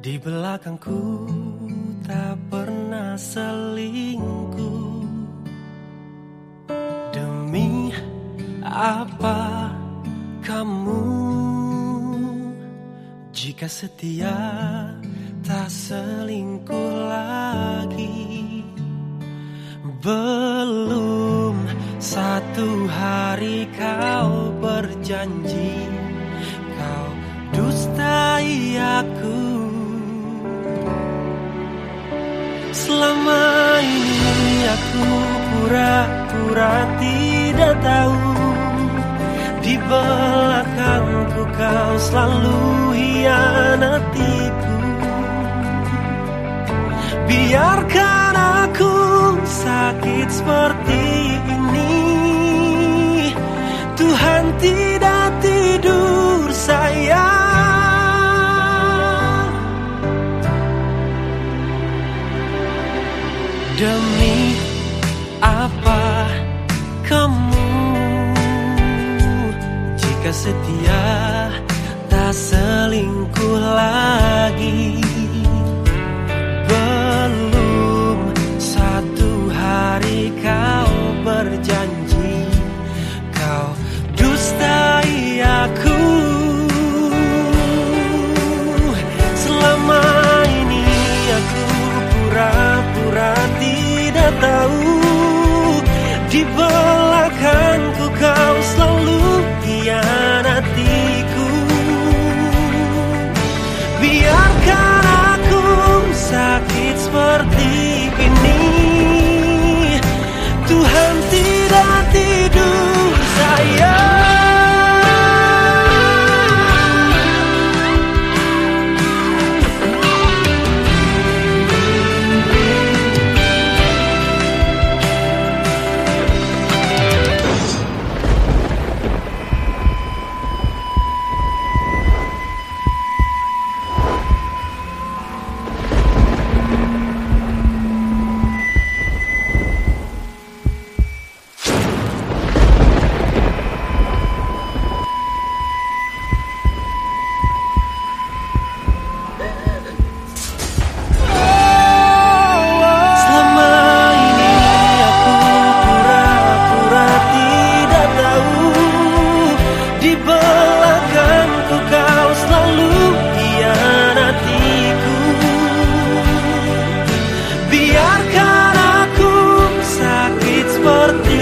di belakangku tak pernah selingkuh. Demi apa kamu? Jika setia tak selingkuh lagi Belum satu hari kau berjanji Kau dustai aku. Selama ini aku pura-pura tidak tahu Di belakangku kau selalu hianatiku. Biarkan aku sakit seperti ini. Tuhan Demi apa kamu? Jika setia tak selingkuh lagi mengerti seperti